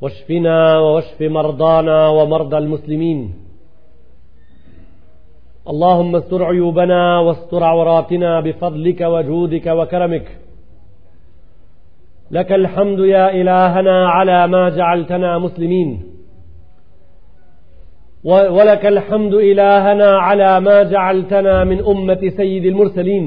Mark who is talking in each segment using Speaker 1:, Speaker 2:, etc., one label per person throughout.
Speaker 1: واشفنا واشف مرضانا ومرضى المسلمين اللهم استر عيوبنا واستر عوراتنا بفضلك وجودك وكرمك لك الحمد يا إلهنا على ما جعلتنا مسلمين ولك الحمد إلهنا على ما جعلتنا من أمة سيد المرسلين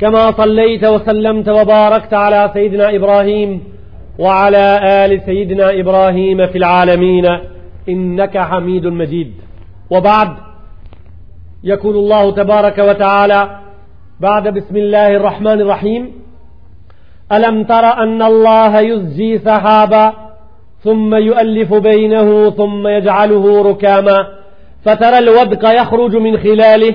Speaker 1: كما صليت وسلمت وباركت على سيدنا إبراهيم وعلى آل سيدنا إبراهيم في العالمين إنك حميد مجيد وبعد يقول الله تبارك وتعالى بعد بسم الله الرحمن الرحيم ألم تر أن الله يزجي سحابا ثم يؤلف بينه ثم يجعله ركاما فترى الودق يخرج من خلاله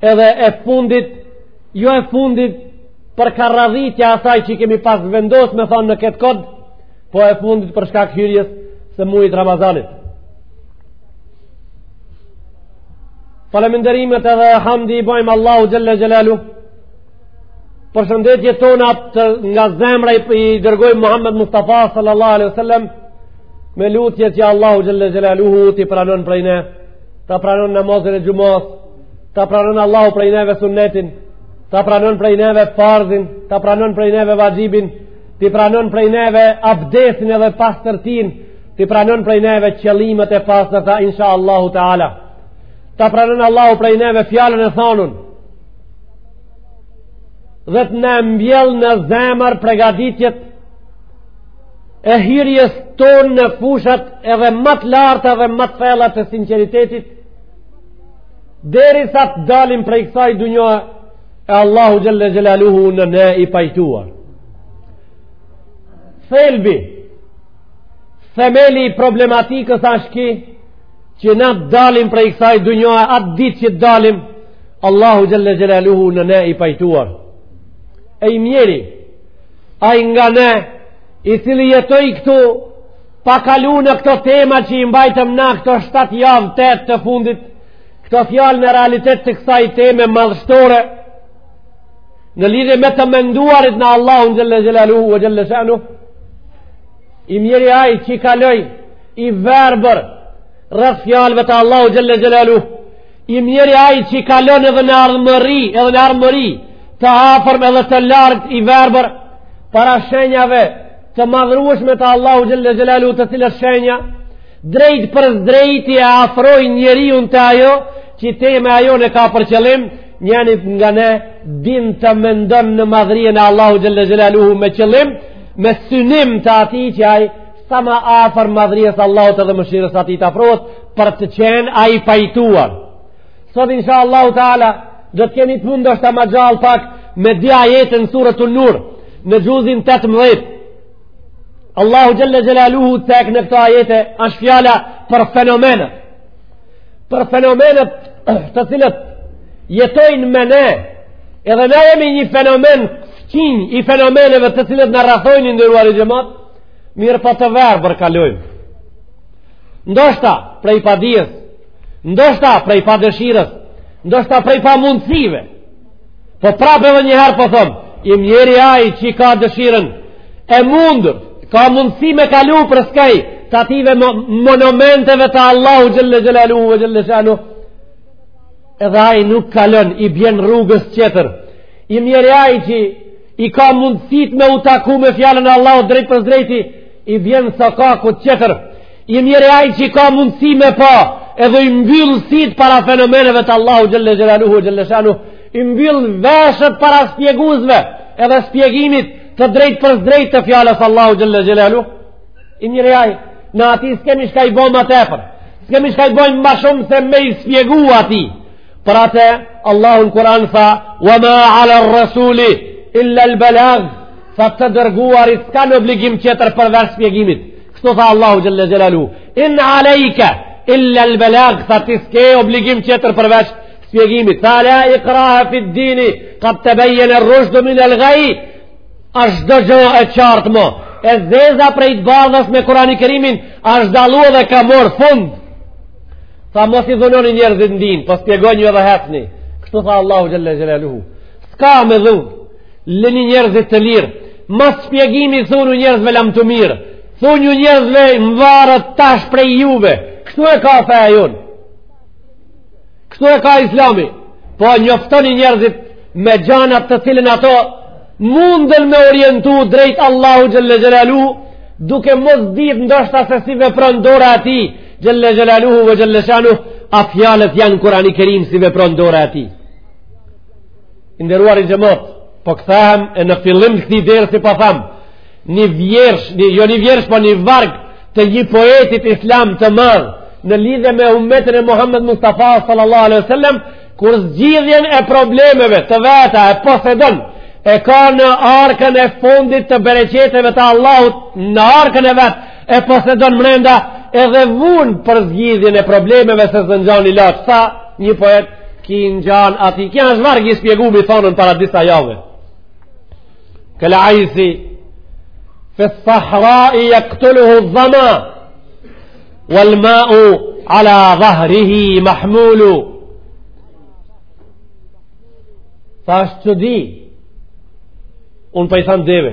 Speaker 1: Edhe e fundit, jo e fundit, për ka radhitja asaj që kemi pas vendos me thonë në këtë kod, po e fundit për shkak hyrjes së mujit Ramazanit. Faleminderimet edhe hamdi i bojmë Allahu xhelle xhelaluhu, përshëndetjet tonat nga zemra i dërgojmë Muhammed Mustafa sallallahu alaihi wasallam me lutje që Allahu xhelle xhelaluhu t'i pranon prej ne ta pranon namazin e xhumas Ta pranon Allahu prej neve sunnetin, ta pranon prej neve farzin, ta pranon prej neve vaxhibin, t'i pranon prej neve abdesin edhe pastërtinë, t'i pranon prej neve qëllimet e pastërta, insha Allahu Teala. Ta pranon Allahu prej neve fjalën e thonun, dhe të ne mbjell në zemër pregaditjet e hirjes tonë në fushat edhe ma të larta dhe ma të thellat e sinceritetit Derisa të dalim prej kësaj dunjaje Allahu xhelle xhelaluhu në ne i pajtuar. Thelbi, themeli i problematikës ashtë ki, që na të dalim prej kësaj dunjaje atë ditë që të dalim, Allahu xhelle xhelaluhu në ne i pajtuar. E i mjeri, ai nga ne, i cili jetoi këtu, Pa kalu në këto tema që i mbajtëm na këto 7 javë 8 të fundit, këto fjalë në realitet të kësaj teme madhështore, në lidhe me të menduarit në Allahun xhelle xhelaluhu xhelle shanuhu, i mjeri ai që i kaloi, i verbër, rreth fjalëve të Allahu xhelle xhelaluhu, i mjeri ai që i kalon edhe në ardhmëri, edhe në ardhmëri, të afërm edhe të largët i verbër, para shenjave, të madhrueshme të Allahu xhelle xhelaluhu të cilat shenja drejtpërdrejti e afrojnë njeriun te ajo që tema jonë ka për qëllim njëri nga ne din të mendon në madhrinë e Allahu xhelle xhelaluhu me qëllim me synim të atij që ai sa më afër madhrisë Allahut edhe mëshirës së atij të afrohet për të qenë ai pajtuar Sot insha Allahu Teala do të kemi punë ndoshta më gjallë pak me dy ajete në surën An-Nur në xhuzin 18. Allahu xhelle xhelaluhu cek në këto ajete është fjala për fenomenet. Për fenomenet të cilat jetojnë me ne. Edhe ne jemi një fenomen fqinj i fenomeneve të cilët na rrethojnë i nderuari xhemat, mirëpo të verbër kalojmë. Ndoshta, prej padijes, Ndoshta prej padëshirës, ndoshta prej pamundësive. Po prapë edhe një herë po thom, i mjeri ai që i ka dëshirën e mundur, ka mundësi me kalu përskaj t'atyve monumenteve të Allahu xhelle xhelaluhu ve xhelle shanuhu. Edhe ai nuk kalon, i bjen rrugës tjetër. I mjeri ai që i ka mundësit me u taku me fjalën e Allahut drejtpërdrejti, i bjen sokakut tjetër. I mjeri ai që ka mundësi me pa, edhe i mbyll sytë para fenomeneve të Allahu xhelle xhelaluhu xhelle shanuhu, i mbyll veshët para spjeguesve, edhe spjegimit të drejtpërdrejtë të fjalës Allahu xhelle xhelaluhu. I mjeri ai, ne atij s'kemi shka i bojmë ma tepër, s'kemi shka i bojmë ma shumë se me i spjegu atij. Për atë, Allahu në Kur'an tha, wa ma ala rresuli illel belag, tha të dërguarit s'kanë obligim qetër përveç spjegimit. Kështu tha Allahu xhelle xhelaluhu, in alejke illel belag, tha ti s'ke obligim qetër përveç spjegimit, tha la ikrahe fid dini, kad tebejjene rrushdu minel gajj, asht çdo gja e qartë mo, e zeza prej të bardhës me Kurani Kerimin, asht dallu edhe ka morë fund, tha mos i dhunoni njerëzit n'din, po spjegonju edhe hecni, kështu tha Allahu xhelle xhelaluhu, s'ka me dhunë, Lëni njerëzit të lirë. Mas spjegimi thonju njerëzve lamtumirë. Thonju njerëzve mvaret tash prej juve. Kështu e ka feja jonë. Kështu e ka islami. Po njoftoni njerëzit me gjanat të cilën ato mundën me orientu drejt Allahu xhelle xhelaluhu duke mos ditë ndoshta se si vepron dora e tij xhelle xhelaluhu ve xhelle shanuhu a fjalët janë Kurani Kerim si vepron dora e tij. I nderuari xhemat, po kthehemi në fillim këtij dersi po tham, një vjersh, një, jo një vjersh, po një vargë të një poetit islam të madh, në lidhje me umetin e Muhammed Mustafa sallallahu alaihi wasallam kur zgjidhjen e problemeve të veta e posedon e ka në arkën e fundit të bereqeteve të Allahut në arkën e vet e posedon mrenda edhe vun për zgjidhjen e problemeve se së ngjan i lot tha një poet ky i ngjan atij kjo është vargi shpjegumi thonën para disa javëve kal-aisi fi sahra'i yaqtuluhu dhama wal ma'u ala dhahrihi mahmulu Thash që di, unë po i thanë deve,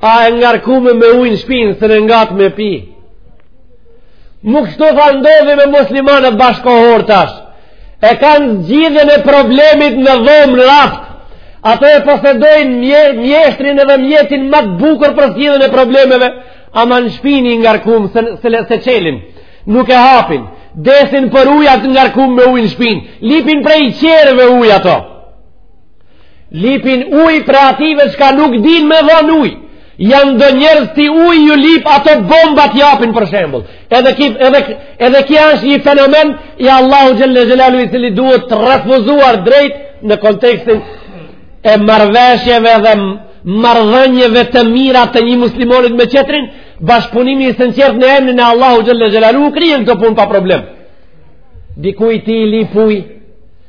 Speaker 1: A e ngarkume me uj në shpinë, se në ngatë me pi. Mu kshtu tha ndodhi me muslimanët bashkëkohor tash. E kanë zgjidhjen e problemit në dhomë në raft. Ato e posedojnë mje, mjeshtrin edhe mjetin ma të bukur për zgjidhjen e problemeve, ama në shpinë i ngarkume s'e, s'e, s'e çelin. Nuk e hapin. Desin për uj t'ngarkume me uj në shpinë. Lipin prej qerëve uj ato. Lipin uj prej ative çka nuk din me dhon uj. Janë do njerëz ti uj ju lip ato bomba të japin për shembull. Edhe ki, edhe, edhe ki është një fenomen i Allahu Xhele Xhelaluhu i cili duhet të refuzuar drejt në kontekstin e marrëveshjeve dhe marrëdhënieve të mira të një muslimonit me qetrin, bashkëpunimi i sinqertë në emnin e Allahu Xhele Xhelaluhu kryen çdo punë pa problem. Dikuj ti i lip uj,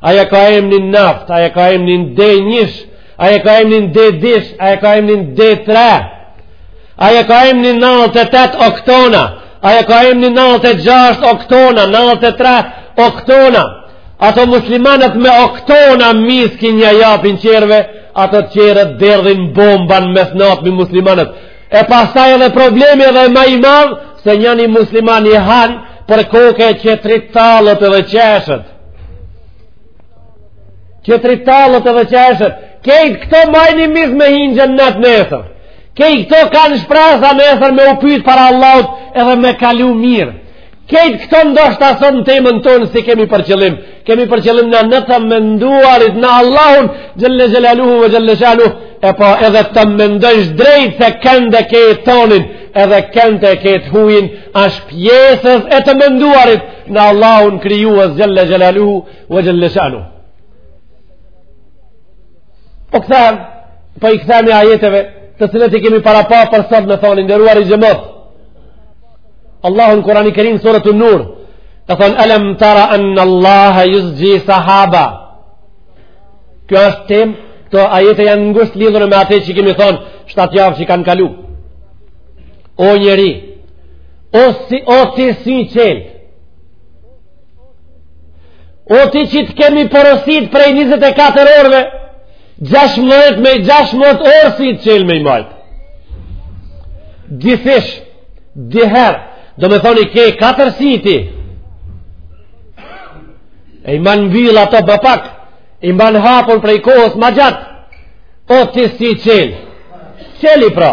Speaker 1: Aja ka emnin naft, aja ka emnin de njësh, aja ka emnin de dish, aja ka emnin de tre, aja ka emnin nandhet e tet oktona, aja ka emnin nandhet e gjasht oktona, nandhet e tre oktona. Ato muslimanët me oktona miskin ja japin qerve, ato qerët derdhin bomban mesnatë mi muslimanët. E pastaj edhe problemi edhe ma i madhë, se njani musliman i han për koke qetri tallet edhe qeshet. Qetri tallet edhe qeshet, kejt këto majn imis me hi n'xhenet nesër. Kejt këto kanë shpresa nesër me u pyt para Allahut edhe me kalu mirë. Kejt këto ndoshta sot në temën tonë s'i kemi për qëllim. Kemi për qëllim na në të menduarit në Allahun, xhele xhelaluhu ve xhele shanuhu, e po edhe të mendojsh drejt se kënd e ke tonin, edhe kënd e ke të hujin, ashtë pjesëz e të menduarit, Në Allahun krijues xhele xhelaluhu ve xhele shanuhu. Po kthem, po i kthemi ajeteve, të cilët i kemi parapa për sot me thonë, i nderuari xhemat. Allahu n'Kurani Kerim suretu Nur, thon, elem tera enne Allahe juzxhi sehaba. Kjo është tema, këto ajete janë ngusht lidhur me atë që kemi thonë, shtatë javë që kanë kalu. O njeri, o, si, o ti syçelë, o ti që të kemi porosit prej 24 orëve, 16 me 16 orë sytë çelë me i majt. Dyfish, dy herë, domethon i ke 4 si ti, e i man mbyllë ato ma pak, i man hapur prej kohës ma gjatë, o ti syçelë, çeli pra,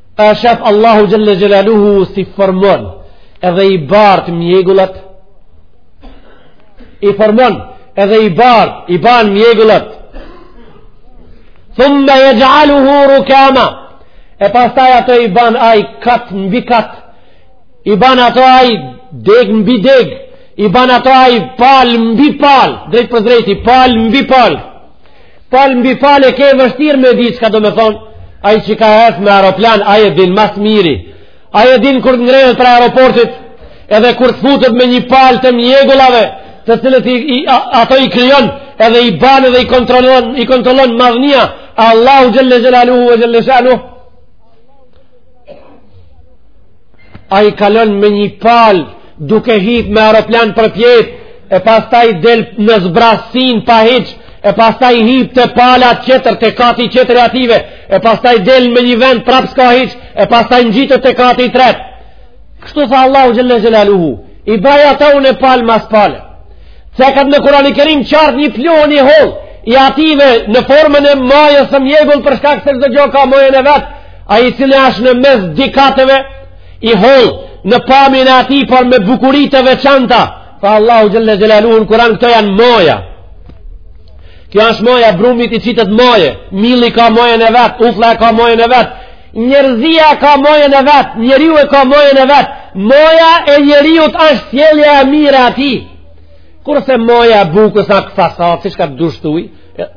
Speaker 1: A shef Allahu xhelle xhelaluhu si formon edhe i bart mjegullat? I formon edhe i bart, i ban mjegullat. Thumme jexh'aluhu rukama, e pastaj ato i ban aj kat mbi kat, i ban ato aj deg mbi deg, i ban ato aj pal mbi pal, drejtpërdrejti, pal mbi pal. Pal mbi pal e ke vështirë me di çka domethon. Ai që ka ecë me aeroplan, ai e din ma s'miri. Ai e din kur t'ngrehet prej aeroportit, edhe kur t'futet me një palë të mjegullave, të cilët i, i, ato i krijon, edhe i ban edhe i kontrollon, i kontrollon madhnia, Allahu xhelle xhelaluhu ve xhelle shanuhu ai kalon me një pal duke hip me aeroplan përpjet e pastaj del në zbrasin pa hiç e pastaj hip te pala qetër te kati qetër i ative e pastaj del me një vend prap s'ka hiç e pastaj ngjitet te kati i tret kështu tha Allahu xhelle xhelaluhu i baj ata unë pal mas pal se këtë në Kurani Kerim qartë një pluhun i holl i ative në formën e majës së mjegull për shkak se çdo gjo ka majën e vet Ai i cili ashtë në mes dy kateve, i hollë në pamjen e atij, por me bukuri të veçanta, tha Allahu xhelle xhelaluhu në Kuran, këto janë maja. Kjo është maja, brumit i qitet maje, milli ka majen e vet, ufla ka majen e vet, njerëzia ka majen e vet, njeriu e ka majen e vet, maja e njeriut është sjellja e mirë e atij. Kurse maja e bukës a kvasac, siç ka të dushtuj,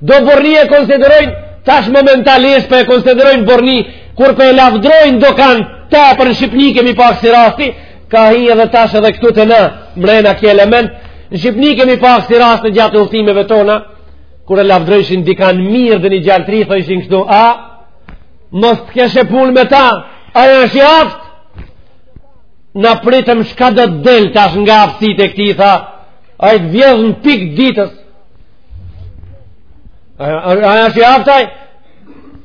Speaker 1: Do burrni e konsiderojnë, tash momentalisht po e konsiderojnë burrni, kur po e lafdrojnë dokan ta për në Shqipni kemi pa kësi rasti, ka hi edhe tash edhe këtu te ne mrena ky element, në Shqipni kemi pa kësi rasti gjatë udhëtimeve tona, kur e lafdrojshin dikan mirë dhe një gjaltri, thojshin këtu, a, mos të keshe punë me ta, ai është i aftë, ne pritëm çka do të del tash nga aftësit e këti, tha, ai të vjedh në pikë t'ditës, Ai është i aftaj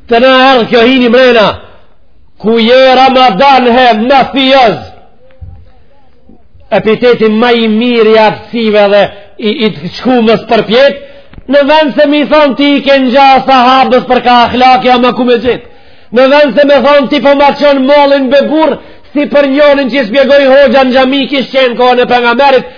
Speaker 1: Te na erdh kjo hini mrena Ku je Ramadan he mafioz Epiteti ma i mirë i aftësive dhe i, i të shkumes përpjet Në vend se me i thonë ti i ke ngja sahabes për ka ahlaki Ama ku me gjet Në vend se me thonë ti po ma çon mallin be burr Si për njërin që i spjegoj hoxha në xhami kish qenë kohën e pejgamerit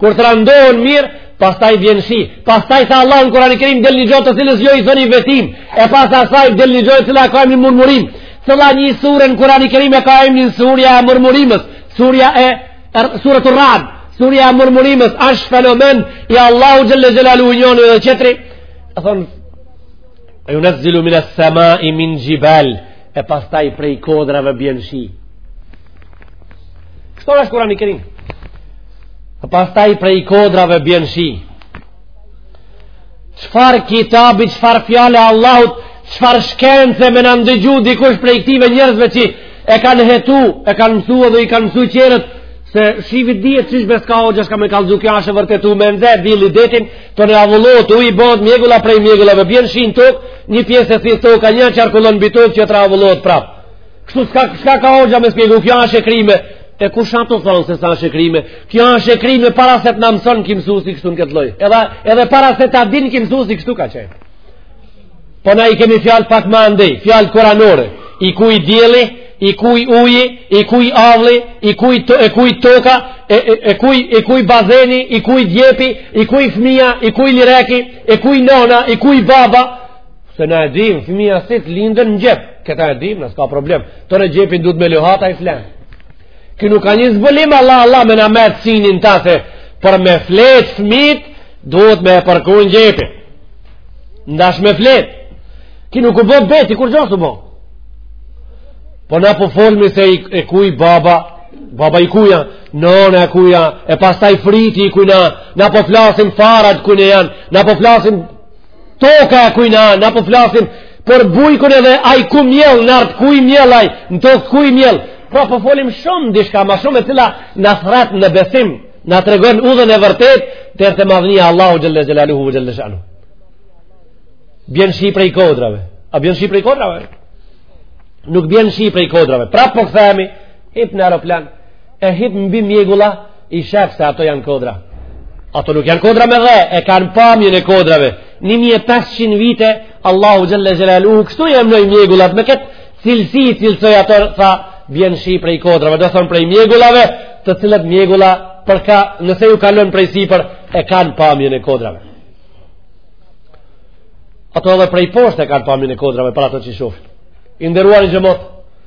Speaker 1: Kur të randohen mirë, pastaj vjen shi. Pastaj tha Allah në kurani kerim del një gjo të cilës ju i thoni vetimë. E pas asaj del një gjo e cila e ka emnin murmurimë. Cila një sure në kurani kerim e ka emnin surja e murmurimës. Surja e er, suretu Rad. Surja e murmurimës është fenomen i Allahu xhelle xhelaluhu njëni dhe tjetri. E thotë, ve junezzilu mines semai min xhibal. E pastaj prej kodrave vjen shi. Kështu është kurani kerim. Dhe pastaj prej kodrave bjen shi. Çfarë kitabi, çfarë fjale e Allahut, çfarë shkence me na ndëgju dikush prej këtyve njerëzve që e kanë hetu, e kanë mësu dhe i kanë mësu tjerët, se shiu dihet qysh bje, s'ka hoxha çka me kallzu, kjo asht e vërtetume, nxe dielli detin, tonë avullohet uji, bohet mjegulla, prej mjegullave bjen shi në tokë, një pjesë e thith toka, nja qarkullon mbi tokë, tjetra avullohet prapë. Kështu s'ka çka ka hoxha me spjegu, kjo është e kryme. E kush asht tu thonë se s'është e kryme? Kjo është e kryme para se të na mëson ky msusi kështu në këtë lloj. Edhe edhe para se ta din ky msusi kështu ka qenë. Po na i kemi fjalë pak më andej, fjalë kuranore. I kuj dielli, i kuj uji, i kuj avulli, i kuj to, e kuj toka, e e, e kuj i kuj bazeni, i kuj djepi, i kuj fëmija, i kuj lireki, e kuj nona, i kuj baba, Se na e dim, fëmija si t'lind e në djep. Këta e dim, s'ka problem. Tonë djepin duhet me luhat, ai flen. Ky nuk a një zbulim, Allah, Allah, me na mërë sinin ta se për me flet fëmit, duhet me e përkund në djep. Ndash me flet. Kjo nuk u bo veti, kurgjo s'u bo. Po na po folmi se i, e kuj baba, baba i kuja, nona e kuja, e pastaj fryti i kujna, na po flasim farat e kujna janë, na po flasim Toka e kujna, na po flasim për bujkun edhe ai ku mjell, në arë t'kuj mjell ai, në tokë t'kuj mjell. Pra po folim shumë diçka ma shumë e cila na thrret në besim, na tregon udhën e vërtetë deri te madhnia Allahu xhelle xhelaluhu xhelle shanu. Bjen shi prej kodrave. A bjen shi prej kodrave? Nuk bjen shi prej kodrave. Pra po kthehemi hip në aeroplan. e hip mbi mjegulla i shef se ato janë kodra ato nuk janë kodra me dhe e kanë pamjen e kodrave 1500 vite Allahu xhelle xhelaluhu kështu i emnoi mjegullat me këtë cilësi i cilësoi ato tha bjen shi prej kodrave do thonë prej mjegullave të cilat mjegulla përka nëse ju kalon prej sipër e kanë pamjen e kodrave ato edhe prej poshtë e kanë pamjen e kodrave për ato që shofin i nderuari xhemat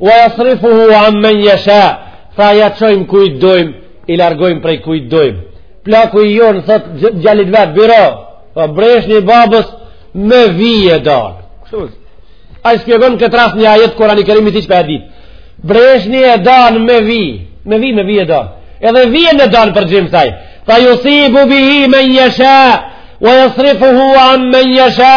Speaker 1: Wa yasrifuhu an man yasha. Tha ja çojm kujt dojm, i largojm prej kujt dojm. Plaku i jon thot djalit vet, biro, po breshni babës me vi e dan. Kështu. Ai shpjegon këtë rast një ajet Kurani Kerimit hiç pa e ditë. Breshni e dan me vi, me vi me vi e dan. Edhe vije në dan për xhim saj. Fa yusibu bihi man yasha wa yasrifuhu an man yasha.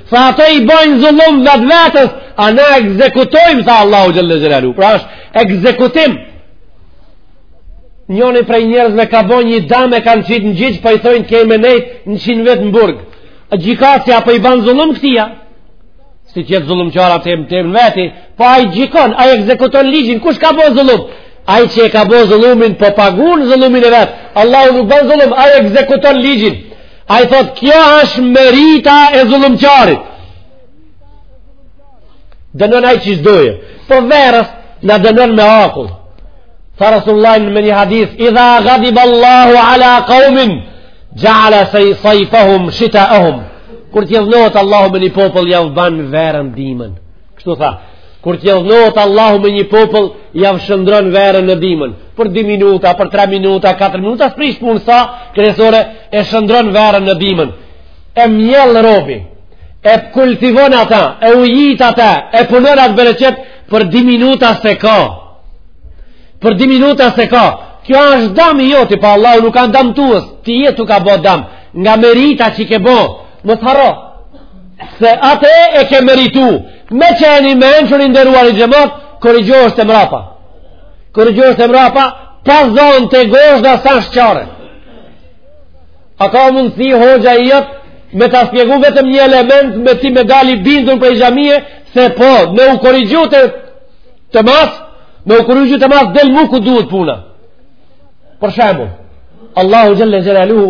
Speaker 1: Tha ata i bojnë zullum vetvetes, e na ekzekutojmë, tha Allahu xhelle xhelaluhu. Pra është ekzekutim. Njoni prej njerëzve ka bo një dam, e kanë qitë në gjyq, pa po i thojnë ke me nejtë njëqin vjet në burg. A gjykatësi a po i ban zullum këtij. S'i qet zullumqar atë emën veti, po ai gjykon, ai ekzekuton ligjin, kush ka bo zullum? Ai që e ka bo zullumin, po pagun zullumin e vet. Allahu nuk ban zullum, ai ekzekuton ligjin. Ai thot, kjo është merita e zullumqarit. Dënon ai qysh doje. Po verës, na dënon me akull. Tha Rasullullah në një hadith, idha gadib Allahu ala kaumin, xheale sajfahum shitaahum. Kur t'idhnohet Allahu me një popull, jav ban verën dimën. Kështu tha, kur të idhnohet Allahu me një popull, jav shndërron verën në dimën, për 2 minuta, për 3 minuta, 4 minuta, së prishë punë sa, kryesore, e shndërron verën në dimën, e mjell robi, e kultivon atë, e ujit atë, e punon atë bereqet, për 2 minuta s'e ka, për 2 minuta s'e ka, kjo është dami joti, pa Allahu nuk ka dam tuës, tie t'u ka bo dam, nga merita që ke bo, Mos harro se atë e ke meritu. Me qenë i mençur, i nderuari xhemat, korrigjohesh e mrapa. Korrigjohesh e mrapa, ta zon te gozhda, s'ka çare. A ka mundësi hoxha i jot me ta shpjegu vetëm një element me ti me dal i bindun prej xhamie, se po, me u korrigju të, të mas, me u korrigju të mas, del mu ku duhet puna. Për shembull, Allahu xhelle xhelaluhu,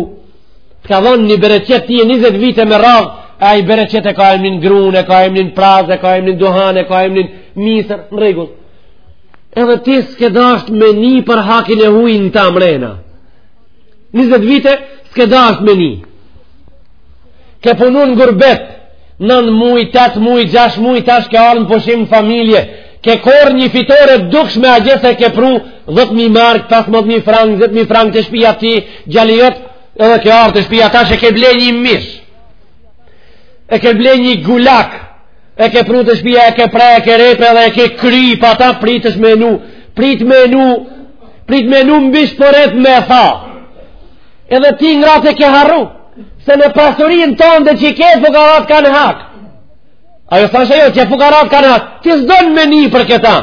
Speaker 1: Të ka dhonë një bereqet tie 20 vite me radhë, ai bereqet e ka emnin grun, e ka emnin pras, e ka emnin duhan, e ka emnin misër, në rregull. Edhe ti s'ke dasht me ni për hakin e huj në ta mrena. 20 vite s'ke dasht me një. Ke punu në gurbet, Nën muj, tet muj, gjash muj, tash ke ardh n'pushim në familje. Ke korr një fitore t'dukshme atje se ke pru 10.000 mark, 15.000 frang, 10.000 frang te shpia ti, djali jot, edhe ke ardh te shpia tash e ke ble një mish. E ke ble një gulak, e ke pru te shpia, e ke pre, e ke rrjep edhe e ke kry, pa ta pritësh me nu, prit me nu, prit me nu mbi shporet me tha. Edhe ti ngratë ke harru, se në pasurin tonde që i ke fukarat kanë hak. A jo thashë jo, që fukarat kanë hak, ti s'don me ni për këta.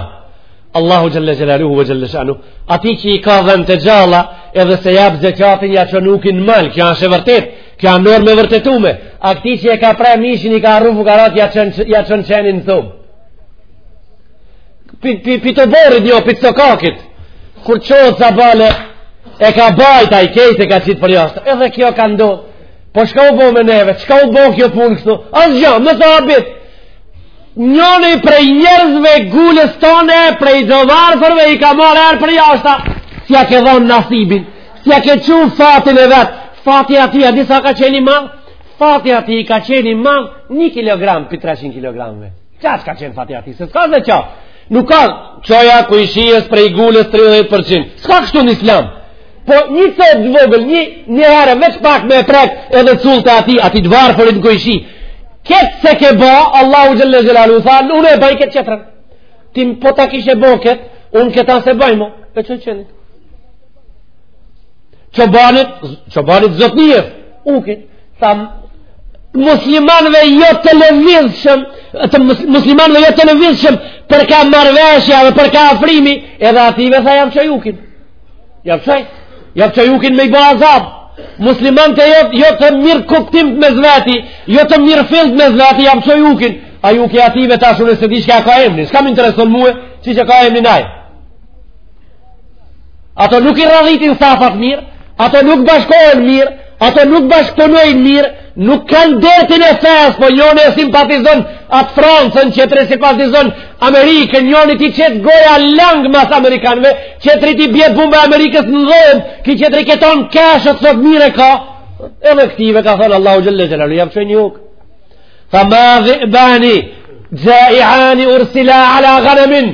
Speaker 1: Allahu xhele xhelaluhu ve xhele shanuhu, atij që i ka dhënë të gjalla, edhe s'e jep zekatin ja çon ukin në mal, kjo është e vërtet, kjo është nërë me vërtetume, a këtij që e ka pre mishin i ka harru fukarat ja çon qenin n'dhomë. pi t'oborrit jo pi të sokakit kur çohet sabale e ka bajt ai krejt e ka qitë përjashta edhe kjo ka ndo po shka u bo me neve shka u bo kjo punë kështu asgjë më të abit njëni prej njerëzve gullës tone prej do varfërve i ka marrë erë përjashta si ja ke dhonë nasibin si ja ke çu fatin e vetë fatin atij a disa ka qenë i madh fati atij i ka qenë i madh një kilogram pi 300 kilogramve Ça që ka qenë fati atij? Se s'ka dhe qa? Nuk ka çoja kojshijes prej gullës 30%. S'ka kështu në islam. Po një të të vogël, një, një herë, veç pak me e prek edhe cullë të atij, atij të varfërit në kojshi. Këtë s'e ke ba, Allahu xhele xhelaluhu, tha, unë e baj këtë qetrën. Ti po ta kishe bo këtë, unë këta s'e baj mo. E çoj qenin? Çobanit, çobanit zotnijës, unë këtë. Tha muslimanëve jo të lëvizshëm, të muslimanëve jo të lëvizshëm për ka marrëveshja dhe për ka afrimi, edhe ative tha jam çoj ukin. Jam çoj, jam çoj ukin me i bo azab. Muslimanët jo, jo të mirë kuptim mes veti, jo të mirëfilltë mes veti, jam çoj ukin. Ai uki ative tash unë s'e di çka e ka emrin, s'ka m'intereson mua, siç e ka emrin ai. Ato nuk i rradhitin safat mirë, ato nuk bashkohen mirë, ato nuk bashkëpunojnë mirë, nuk kanë dertin e fesë, po njoni e simpatizon atë Francën, qetri e simpatizon Amerikën, njoni t'i qet goja langë mas Amerikanëve, qetri t'i bje bumba Amerikës në dhomë, ky qetri keton kashët sot mirë e ka, edhe këtive ka thonë Allahu xhele xhelaluhu, jam çoj një uk. Tha ma dhibani, xhaiani ursila ala ghanemin,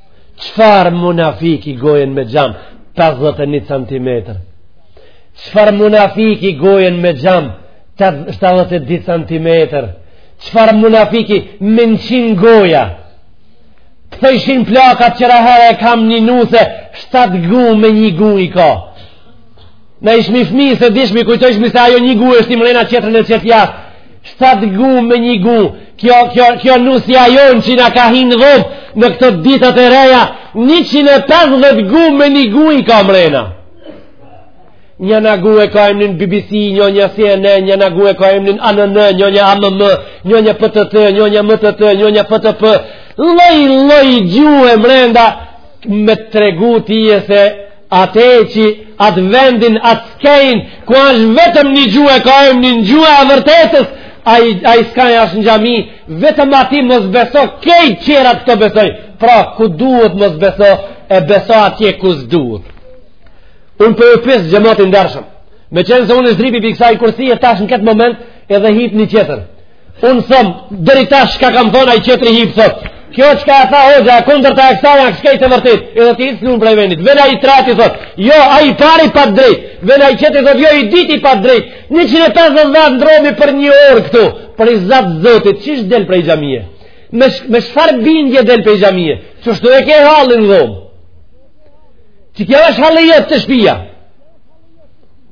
Speaker 1: çfarë munafiki gojen me gjam 51 cm çfarë munafiki gojen me gjam 72 cm çfarë munafiki me njëqin goja thojshin plakat qëra herë e kam një nuse 7 gu me një gu i ka na ishmi fmi s'e dishmi kujtojshmi se ajo një gu e shti mrena qetrën e qet jashtë Shtat gu me një gu, kjo, kjo, kjo nusja jonë që na ka hinë n'dhomë në këto ditët e reja, 150 gu me një gu i ka mrena. Njana gu e ka emnin BBC, njonja CNN, njana gu e ka emnin ANN, njonja AMM, njonja PTT, njonja MTT, njonja PTP, lloj, lloj, gju e mrenda, me tregu tije se Ate që atë vendin, atë skaj, ku është vetëm një gjuhë e ka emnin gjuha e vërtetës, ai, ai skaj është n'xhami, vetëm atij mos beso, kejt qerat besoj. Pra, ku duhet mos beso, e beso atje ku s'duhet. Unë po ju pys xhemat i ndershëm. Meqenëse unë e zhdrypi prej kësaj kursie tash në këtë moment edhe hip një tjetër. Unë thom, deri tash çka kam thon ai tjetri hip thot. Kjo çka e tha hoxha, e kundërta e ksaj asht kejt e vërtetë, edhe ti s'lun prej vendit. Vjen ai treti thot, jo, ai i pari pat drejt, vjen ai tjetri thot, jo, i dyti pat drejt. 150 herë ndrrohmi për një orë këtu, për riza të Zotit, qysh del prej xhamije? Me, sh me çfarë bindje del prej xhamije, qashtu e ke hallin n'dhomë. Qikjo është halli jot te shpia.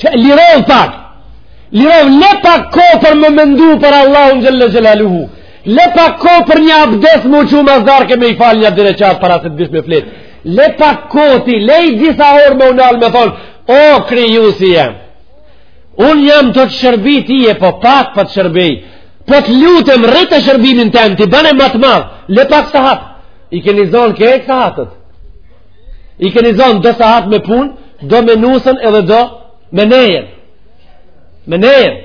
Speaker 1: Që liro pak, liro le pak kohë për me mendu për Allahun xhel-le xhelaluhu, le pak kohë për një abdes më që ma zarke me i fal nja dy reqate para se të bish me flet, le pak kohë ti, le i disa orë me u nal me thonë, o Krijuesi jem, unë jam tu të shërby ty e po pak po të shërbej, po të lutëm rrite shërbimin tem, ti bëne ma të madh, le pak sahat, i keni zonë kejt sahatët, I keni zonë do sahat me punë, do me nusën edhe do me nejen. Me nejen.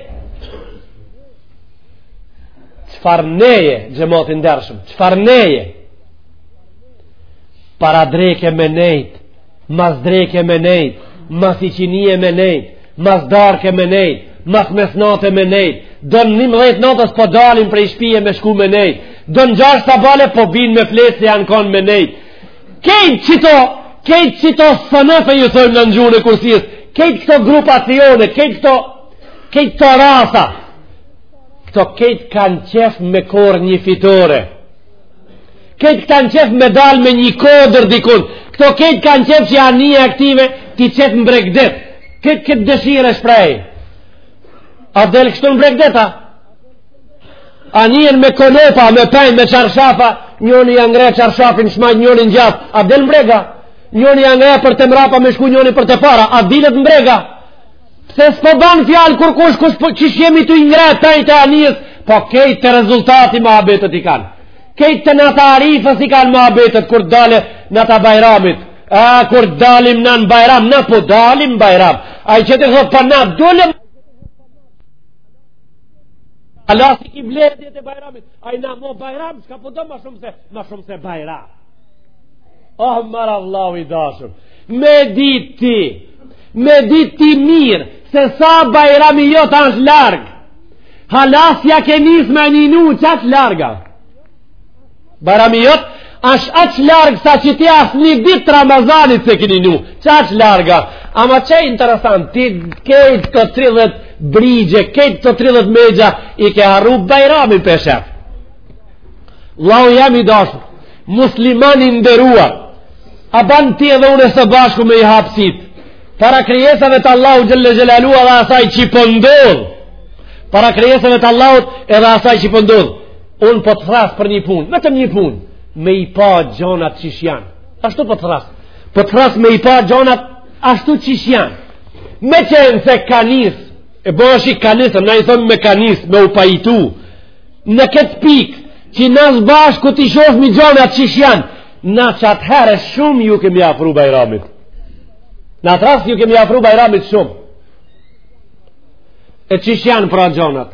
Speaker 1: Çfarë neje, xhemat i ndershëm, çfarë neje? Para dreke me nejt, mas dreke me nejt, mas iqinie me nejt, mas darke me nejt, mas mesnate me nejt, do në njëmdhet natës po dalin prej shpije me shku me nejt, do në gjashtë sabale po bin me flet se janë konë me nejt, Kejt qito, kejt qito sënëfe ju thojmë në në gjuhën e kursisë, kejt këto grupacione, kejt këto, kejt këto rasa, këto kejt kanë qef me korr një fitore, kejt kanë qef me dal me një kodër dikun, këto kejt kanë qef që anija aktive t'i qet në bregdet, kejt këtë dëshirë e shpreh, a del kështu në bregdet a, Anijen me konopa, me penj, me çarshafa, njoni ja ngreh çarshafin shmajt, njoni në djathtë, a del n'breg a, njoni ja ngreh për te mrapa, me shku njoni për te para, a dilet n'breg a, se s'po ban fjalë kurkush kush po qysh jemi tu ngreh tajt e anisë, po kejt te rezultati muhabetet i kanë. Kejt te nata e arifes i kanë muhabetet kur dale nata e bajramit. A, kur dalim ne në bajram, ne po dalim bajram. Ai që të thotë po ne dulëm Hala s'i ki blerë djetë e bajramit, ai na mo bajram, çka po do ma shumë se, ma shumë se bajram. Oh, more vllau i dashur, me dit ti, me dit ti mirë, se sa bajrami jot është larg, hala s'ja ke nisë me njinu qaq larg a. Bajrami jot, asht aq larg sa që ti as një ditë Ramazanit s'e ke ninu. Qaq larg a. Ama qe interesant, ti ke të 30 brigje, ke të 30 megja i ke harru Bajramin për shef. Vllau jem i dashur, musliman i nderuar. A ban ti edhe unë së bashku me i hap sytë. Para krijesave të Allahu xhelle xhelaluhu edhe asaj që po ndodh. Para krijesave të Allahut edhe asaj që po ndodh. Unë po të thrras për një punë, vetëm një punë, me i pa gjonat qysh janë. Ashtu po të thrras. Po të thrras me i pa gjonat ashtu qysh janë. Meqenëse kanis, e bo është i kanis, na i thomë me kanis, me u pajtu, në këtë pikë, që na së bashku t'i shofmi gjonat qysh janë, në qat herë shumë ju kemi afru bajramit. Në atë rast ju kemi afru bajramit shumë. E qysh janë pra gjonat?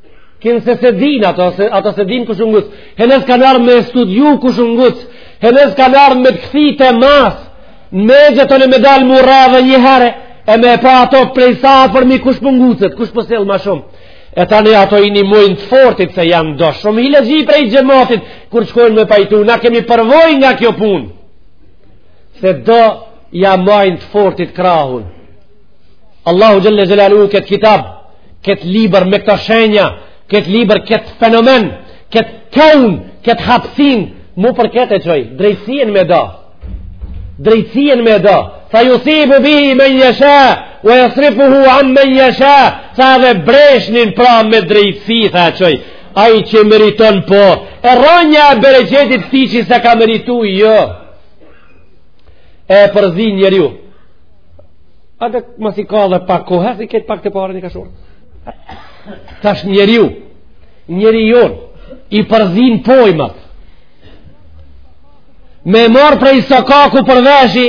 Speaker 1: Kinse s'e din ato, se, ato s'e din kush u nguc. Henez kanë ardh me studiu kush u nguc. Henez kanë ardh me të kthy të mas. Në megje tonë me dalë mu rra edhe një herë, e me pa ato prej së afërmi kush po ngucet, po kush po sjell po ma shumë. E tani ato i nimojnë të fortit se janë do shumë hilexhi prej xhematit, kur shkojnë me pajtu, na kemi përvojë nga kjo punë. Se do ja majnë të fortit krahun. Allahu xhelle xhelaluhu këtë kitab, këtë libër me këta shenja, këtë libër, këtë fenomen, këtë kaun, këtë hapsinë, mu për këtë e çoj, drejtsinë me da, drejtsinë me da, tha jusibu bihi men jesha, ue jasrifuhu an men jesha, tha edhe breshnin pra me drejtsi, tha e çoj, ai që meriton po, e rranja e bereqetit ti që s'e ka meritu, jo, e përzin njeriu, A dhe mos i ka dhe pak kohë, i ketë pak të parën i ka shumë. Tash njeriu, njeri jonë, i përzin pojmat. Me marrë prej sokaku për veshi,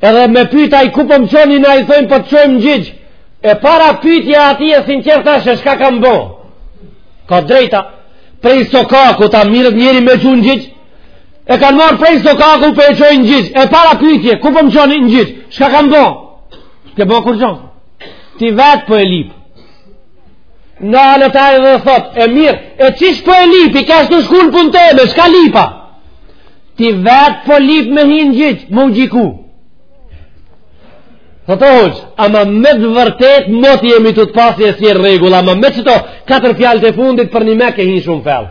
Speaker 1: edhe me pyt ai ku p'em po çoni na i thojmë po të çojmë n'gjyq, e para pytja e tij e sinqertë asht e shka kam bo. Ka drejta, prej sokaku të merret njeri me çu n'gjyq, E kanë marrë prej sokaku po e çojnë n'gjyq. E para pytje, ku po më çoni në gjyq? Shka kam bo? S'ke bo kurgjo? Ti vetë po e lyp. Nalet aj dhe thot, e mirë, e qysh po e lypi, kesh tu shku n'punë teme, shka lypa? Ti vetë po lyp me hi n'gjyq, me u gjyku. Në të hoqë, ama me të vërtetë, moti jemi tu të pa si e s'je n'rregull, ama me qëto katër fjalët e fundit përnime ke hi shumë fellë.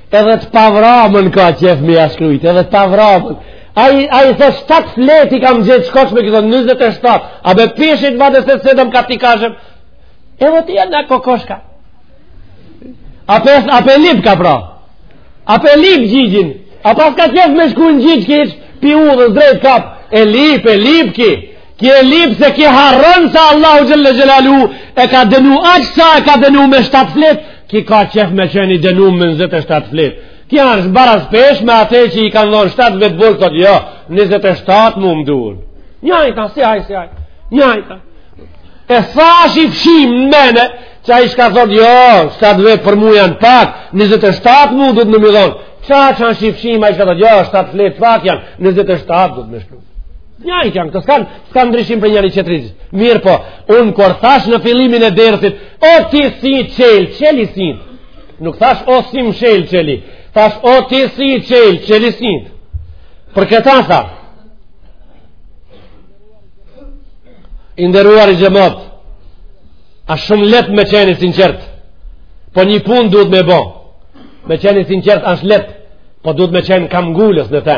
Speaker 1: Edhe të pavramën ka qef me ja shkrujt, edhe të pavramën. Ai, ai thot, shtat fletë i kam gjithë shkoq me këto, 27, a be pishit ma dhe se të sedëm ka ti kashëm, edhe të janë në kokoshka. A pe, a pe lyp ka pra, a pe lyp gjyqin, a pas ka qef me shku në gjyq kish, pi udhës drejt kap, e lyp, e lyp ky, Ky e lyp se ky e harron se Allahu xhele xhelaluhu e ka dënu aq sa e ka dënu me shtatë flet, ky ka qef me qenë i dënu me njëzet e shtatë flet. Kjo asht baraspeshë me ate që i kanë dhonë shtatë vjet burg, ky thot jo, njëzet e shtatë mu më duhen. Njajta, si ai, si ai, njajta. E thash i fshim në mene, që ai çka thotë, jo, shtatë vjet për mu janë pak, njëzet e shtatë mu duhet me m'i dhonë. Qa që anë shifshim, ai çka thotë, jo, shtatë flet pak janë, njëzet e shtatë duhet me shkru. Njajt janë këto, s'kanë ska ndryshim prej njani-tjetrit. Mirëpo, unë kur thash në fillimin e dersit, o ti syçelë, çeli sytë. Nuk thash o symshelë çeli, thash o ti syçelë, çeli sytë. Për këta tha, i nderuari xhemat, a shumë letë me qenë i sinqertë, po një punë duhet me bo, me qenë i sinqertë ashtë letë, po duhet me qenë kamngulës në te.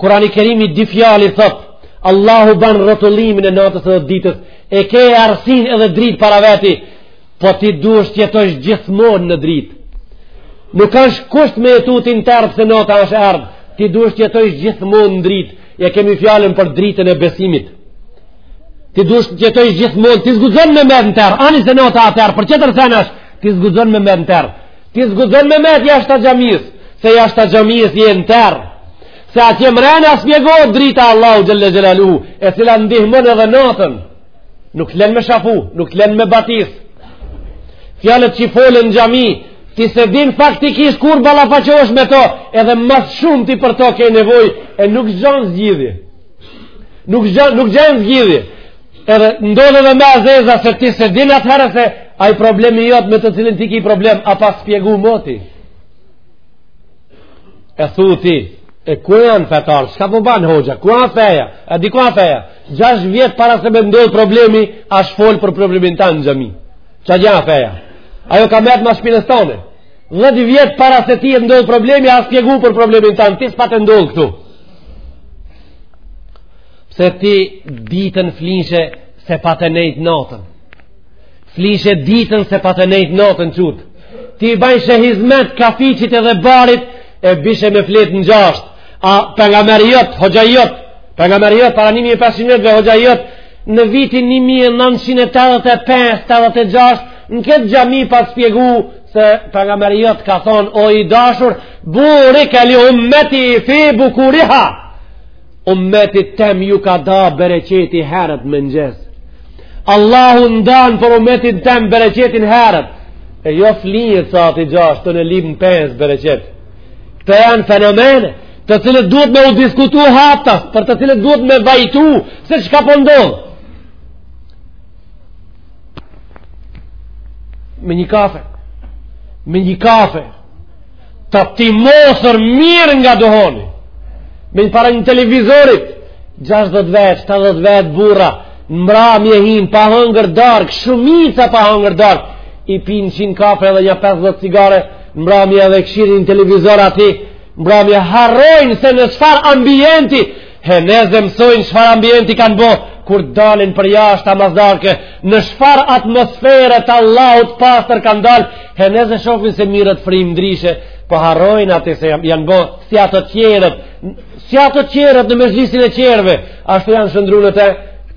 Speaker 1: Kurani Kerimi dy fjalë i thot Allahu ban rrotullimin e natës edhe ditës e ke errësinë edhe dritë para veti po ti duhesh të jetosh gjithmonë në dritë nuk asht kusht me jetu n'terr pse nata është ardhë ti duhesh të jetosh gjithmonë në dritë e kemi fjalën për dritën e besimit ti duhesh të jetosh gjithmonë ti s'guxon me metë në terr ani se nata a terr për qetër sen asht ti s'guxon me metë në terr Ti s'guxon me met jashta xhamisë, se jashta xhamisë je në terr, se atje mrena shpjegohet drita Allahut xhele xhelaluhu, e cila ndihmon edhe natën, nuk t'len me shafu, nuk t'len me batis. Fjalët që folen në xhami, ti s'e din faktikisht kur ballafaqohesh me to, edhe ma s'shumti për to ke nevojë, e nuk gjen zgjidhje. Nuk gjen zgjidhje. Edhe ndodh edhe ma e zeza se ti s'e din atëherë se ai problemi jot me të cilin ti ki problem, a pa shpjegu moti. E thu ti, e ku janë fetarët, çka po ban hoxha, ku a feja, a di ku a feja, gjashtë vjet para se me ndodhë problemi, asht folë për problemin tan në xhami. Qaja a feja? Ajo ka metë mas shpinës tane. Dhe dy vjet para se ty të ndodhë problemi, a shpjegu për problemin tan, ti s'pate ndodhë këtu. Pse ti ditën flinshe se pate nejtë natën? Flinshe ditën se pate nejtë natën çutë. Ti bajshe hizmet kafiqit edhe barit e bishe me fletë në gjashtë. A Pejgamberi jot, hoxha jot, Pejgamberi jot, para 1500 vjet dhe hoxha jot, në vitin 1985-86, në këtë xhami pat spjegu se Pejgamberi jot ka thonë, o i dashur, burike li umeti fi bukuriha, Umetit tem ju ka da bereqeti herët në mëngjes. Allahu ndan për umetin tem bereqetin herët. E jo flinjët sahati gjasht të në libën pens bereqet. Këto janë fenomene të cilët duhet me u diskutu haptas, për të cilët duhet me vajtu se çka po ndodh. Me një kafe. Me një kafe. të tymosur mirë nga duhani me nejt para një televizorit 60 vetë, 70 vetë burra në mbramje hin pa hangër darkë shumica pa hangër darkë i pinë 100 kafe dhe nja 50 cigare në mbramje dhe kshyrin një televizor aty në mbramje harrojnë se në çfarë ambienti Henez e mësojnë çfarë ambienti kanë bo, kur dalin përjashta mas darke, në çfarë atmosfere të Allahut pastër kanë dalë, henez e shofin se mirret frymë ndryshe, po harrojnë atë se janë bo, si ato tjerët, si ato tjerët në mexhlisin e tjerëve, ashtu janë shëndru në te,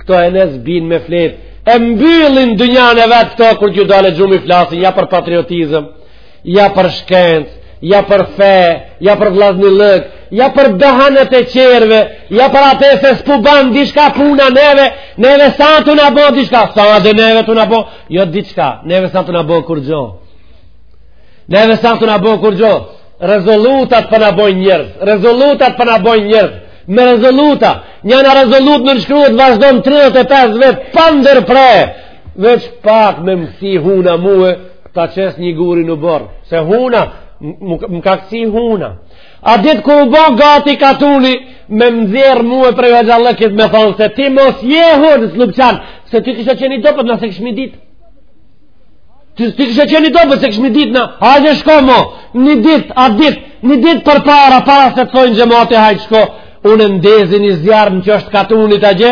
Speaker 1: këto henez bin me fletë, e mbyllin dynjanë e vet këto, kur t'ju dalë gjumi flasin, ja për patriotizëm, Ja për shkencë, ja për fe, ja për vllaznillëk, ja për bëhanet e qerve, ja për atë e se s'pu banë diçka puna neve, neve s'a tu na bo diçka, sa dhe neve tu na bo, jo diçka, neve s'a tu na bo kurgjo. Neve s'a tu na bo kurgjo, rezolutat po na bojnë njerëz, rezolutat po na bojnë njerëz, me rezoluta, njana rezolutë nënshkruhet vazhdojnë 35 vjet, pa ndërpre, veç pak me mësi huna mue, Ta qes një guri në borë, se huna, më ka kësi huna. Atë ditë ku u bo gati katuni, me më nxjerrë mue prej hoxhallëkit me thonë, se ti mos je hi në Sllupçan, se ti këshe qenë i dobët, ne s'e këshmi ditë. Ti, ti këshe qenë i dobët, s'e këshmi ditë na, hajt shko mo, një ditë, atë ditë, një ditë përpara, para se të çojnë xhemati, hajt shko, unë e ndezi një zjarr në qoshe të katunit atje,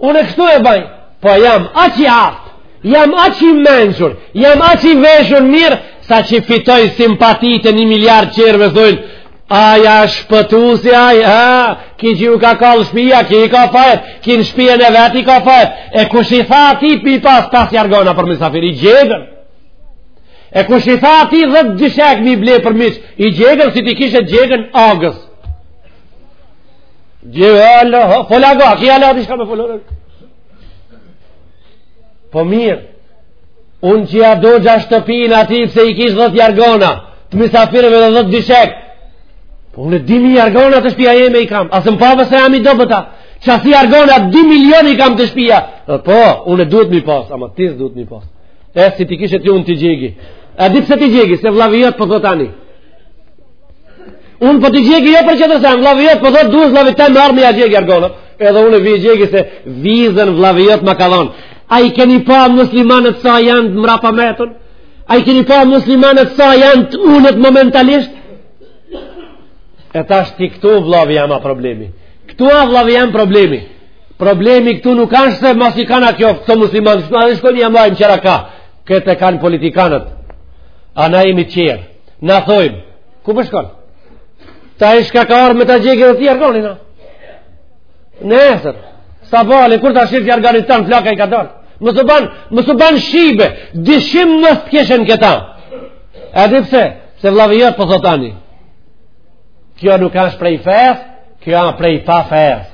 Speaker 1: Unë e kështu e baj, po jam aq i aftë, jam aq i mençur, jam aq i veshur mirë, sa që fitoj simpatitë e një miliard qerve thojnë, aj a shpëtusi, aj a, ky që ju ka kallë shpia, ky i ka fajt, ky në shpinë e vet i ka fajt, e kush i tha atij m'i pas pesë jorgana për misafir, i gjegën, e kush i tha atij dhetë dyshekë m'i ble për miq, i gjegën si t'i kishe gjegën agës, Dje e alë, fola go, a ki alë ati shka me fol ore? Po mirë, unë që ja dogja shtëpin atij pse i kish dhet jargona të misafirëve dhe dhet dyshek, po unë dy mi jargona të shpia jeme i kam, a s'më pave se jam i dobët a, që ashtu jargona dy milion i kam të shpia, dhe po, unë e duhet mi pas, ama ti s'duhet mi pas, e si t'i kishe ti unë t'i gjegi, a di pse t'i gjegi, se vllavi jot po po thot ani, Unë po t'i gjegi jo për qetër se jam vllavi jot, po thotë duhet vllavit taj me ar me ja gjeg jargonë. Edhe unë vi i gjegi se vizën vllavi jot ma ka dhonë. A i keni pa muslimanët sa janë të mrapametun? A i keni pa muslimanët sa janë të unët momentalisht? E tashti këtu vllavi jem a problemi. Këtu a vllavi jem problemi. Problemi këtu nuk asht se mas i kana kjo këto muslimanët. Shkoni jam lajmë qëra ka. Këtë e kanë politikanët. A na imi qërë. Na thojmë, ku po po shkon? Ty ai shka ka ar me ta gjeg edhe ty jarganin a? Nesër sabahle, kur ta shi jargani tanë, flaka i ka dalë. Mos u ban, mos u ban shybe, dyshim mos t'keshen këta. E di pse, se vllavi jot po thot ani. Po kjo nuk është prej fesë, kjo është prej pa fesë.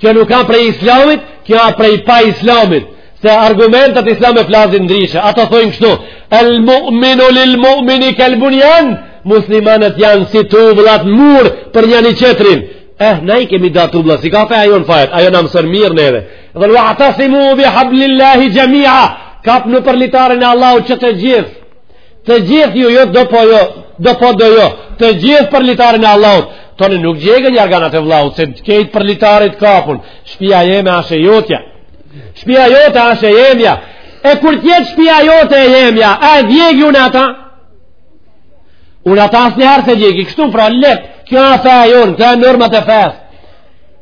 Speaker 1: Kjo nuk a prej islamit, kjo a prej pa islamit. Se argumentat islame flasin ndryshe. Ato thojnë kështu: "El mu'minu lil mu'mini kal bunyan", muslimanët janë si tubllat n'mur për njani tjetrin. Eh, na i kemi da tubllat, s'i ka feja jonë fajet, ajo na mëson mirë neve. Thon ua'tasimu bi hablillahi xhemia, kapnu për litarin e Allahut që të gjithë. Të gjithë ju jo do po jo, do po do jo. Të gjithë për litarin e Allahut. Toni nuk gjegën jarganat e vllaut se kejt për litari t'kapun. Shpia jeme asht e jotja. Shpia jote asht e jemja. E kur t'jetë shpia jote e jemja, a e djegi unë ata? Unë ata asnjëherë s'e djegi, kështu pra vlla, kjo a feja jonë, këto normat e fesë.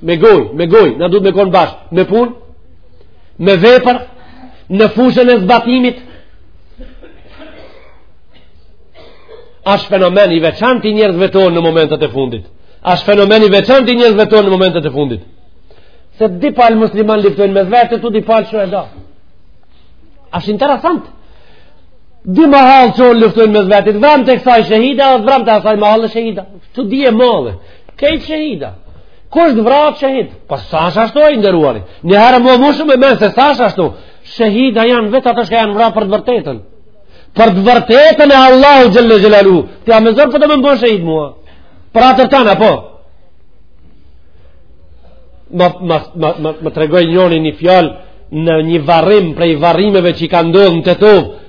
Speaker 1: Me goj, me goj, na duhet me konë bashkë, me punë, me vepër, në fushën e zbatimit, është fenomen i veçantë i njerëzve tonë në momentet e fundit. Është fenomen i veçantë i njerëzve tonë në momentet e fundit. Se dy palë musliman luftojnë mes vetit, të dy palët shehida. Është interesant. Dy mahallë çohen luftojnë mes vetit, vramt e kësaj shehida, vramt e asaj mahalle shehida. Të dy mahallë. Kejt shehida. Kush t'vrat shehid? Po po s'asht ashtu i nderuari. Një herë m'u mush menja se s'asht ashtu. Shehida janë vetë ato shka janë vra për të vërtetën. Për të vërtetën e Allahut xhelle xhelaluhu. Ti a me zor po do me më bo shehid mua. Për atër t'nanës, po. Më, më, më, më, më tregoj njoni një fjalë në një varrim prej varrimeve që i ka ndodhë në Tetovë.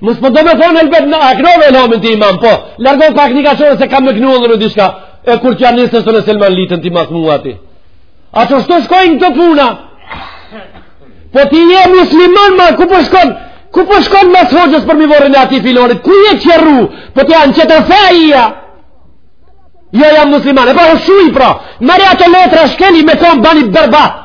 Speaker 1: Mos po do me thonë elbet në akrove e lomin të imam, po, largo pak një ka qore se kam me knu dishka, e kur t'ja njësë të në selman litën t'i mas mua ti. A qështu shkojnë kto punë? Po ti je musliman ma, ku po shkon? Ku po shkon mas hoxhës përmi vorrin e atij filonit? Ku je qorru? Po ti je në qetër feja? Jo jam musliman, epo shuj pra, merri ato letra shkeli me komë bani bërbat.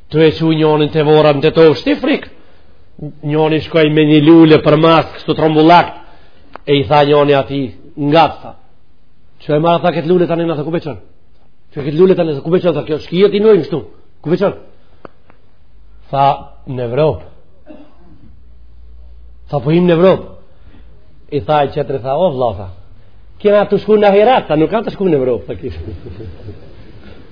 Speaker 1: Tu e çu njonin te vorrat në Tetovë, shti frik. Njoni shkoi me një lule përmas, kështu rrumbullak, e i tha njoni atij, nga të tha. Që e marë tha këtë lule të anina, tha ku pe çon? Që këtë lule të anina, ku pe çon? Tha kjo shkijet i bojnë kështu, ku pe çon? Tha në Evropë. Tha po im në Evropë. I tha i qetri, tha o vla, tha. Ky ka të shku në Ahiret, tha nuk ka të shku në Evropë, tha kishë.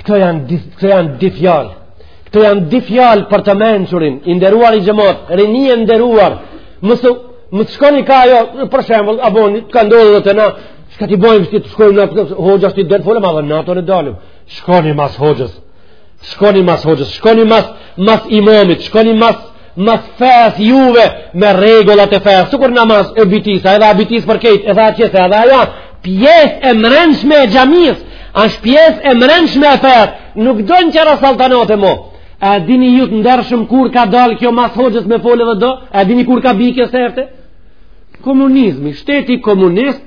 Speaker 1: Këto janë këto janë dy fjalë. Këto janë dy fjalë për të mençurin, i nderuari xhemot, rini e nderuar. Mos më shkoni ka ajo, për shembull, ka bo, ka ndodh edhe te na, çka t'i bojmë shkojmë na hoxha ti del folëm edhe na tonë dalim. Shkoni mas hoxhës. Shkoni mas hoxhës, shkoni mas mas imamit, shkoni mas mas fesë juve me rregullat e fesë sikur namaz e bitis a edhe a bitis për kejt edhe a qese edhe ajo pjesë e mrenshme e xhamisë asht pjesë e mrenshme e fesë nuk don qera saltanate mo a dini ju të ndershëm kur ka dal kjo mas hoxhës me fol edhe do a dini kur ka bi kjo serte komunizmi shteti komunist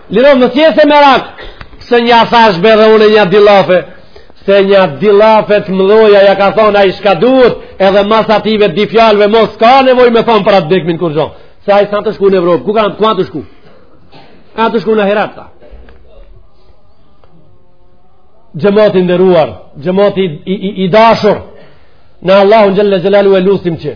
Speaker 1: Liro më thjesht e merak se një asash dhe unë një dy llafe se një dy llafe të mdhoja ja ka thonë ai shka duhet edhe mas atyve dy fjalve mos ka nevojë me thonë për atë dekmin kur gjo se ai s'ka të shku në Evropë ku ka ku ka të shku ka të shku në Ahiret tha xhemoti i nderuar xhemoti i, i, i, i dashur në Allahun xhele xhelaluhu e lusim që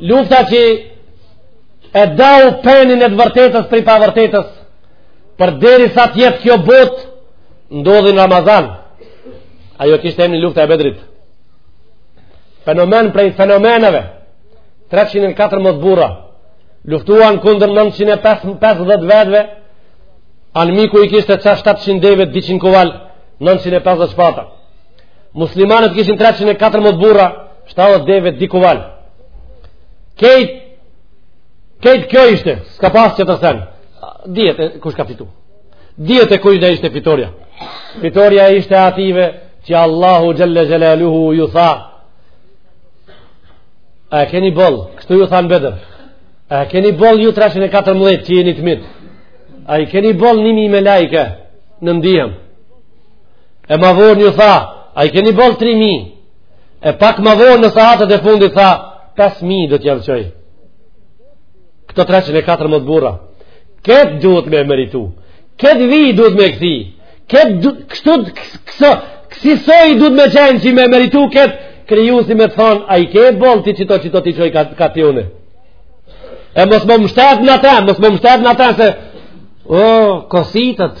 Speaker 1: Lufta që e dau penin e të vërtetës prej pavërtetës, përderisa t'jetë kjo botë, ndodhi n'Ramazan. Ajo kishte emni lufta e Bedrit. Fenomen prej fenomeneve, 314 burra, luftuan kundër 950 vetve, anmiku i kishte ca 700 deve, 200 kuval, 950 shpata. muslimanët kishin 314 burra 70 deve dy kuval kejt kejt kjo ishte s'ka pas qetër sen dijet kush ka fitu dijet e kush dhe ishte fitorja fitorja ishte atyve që Allahu xhele xhelaluhu ju tha a keni boll kështu ju tha në Bedër a keni boll ju 314 që jeni të mit a i keni boll ni mi melaike në ndihmë E ma vonë ju tha, a i keni boll 3.000, e pak ma vonë në sahatët e fundit tha, 5.000 do t'jav çoj. Këto 314 burra, këtë duhet me meritu, këtë vi duhet me kthy, këtë du, kështu, këso, kësisoj duhet me qenë që me meritu këtë, Krijuesi me të thonë, a i ke boll ti qito qito t'i çoj ka, ka t'jone. E mos m'u mështet në ta, mos m'u mështet në ta, se, o, oh, kositët,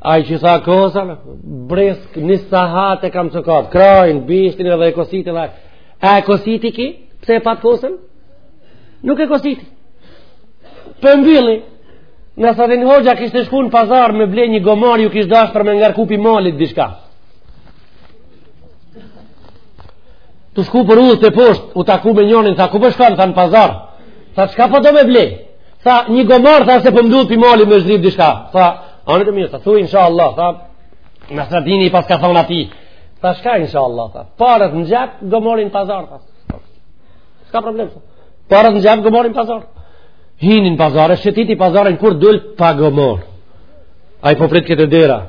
Speaker 1: Ai që tha kosa, brisk, një sahat e kam të katë, krajnë, bishtin edhe e kosit edhe. A e kosite ti? Pse e pate kosën? Nuk e kosite. Për mbili, Nasradin hoxha kishte shku në pazar me ble një gomar, ju kishte dashtë për me ngarku pi malit dishka. Tu shku për udhë teposhtë, u taku me njonin, tha ku po shkon, tha në pazar. Tha çka po do me ble? Tha, një gomar, tha, se po m'duhet pi malit me zbrit dishka. Tha, ani mirë, tha, thuj, insha Allah, tha, Nasradini paska thonë ati. Tha, shka, insha Allah, tha, paret në xhep, gomari n'pazar, tha. S'ka problem, tha. Paret në xhep, gomari n'pazar. Hini n'pazar, e shetiti pazarin, kur dul pa gomar. Ai po e pritke te dera.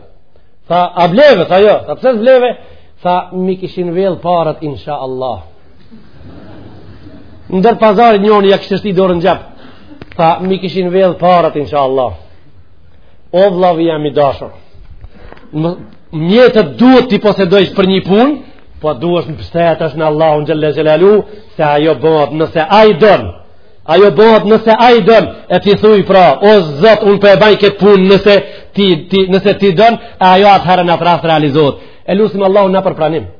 Speaker 1: Tha, a bleve, tha, jo, tha, pse s'bleve? Tha, m'i kishin vjedh paret, insha Allah. Ndër pazar njoni ja kishte shti dorën n'xhep. Tha, m'i kishin vjedh paret, insha Allah. O vllau jem i dashur. Mjetet duhet t'i posedojsh për një punë, po duhet me u mështet në Allahun xhel-le xhelaluhu, se ajo bohet nëse Ai don. Ajo bohet nëse Ai don, e ti thuj pra, o Zot unë po e baj këtë punë nëse ti, ti, nëse ti don, e ajo atëherë n'atë rast realizohet. E lusim Allahun për pranim.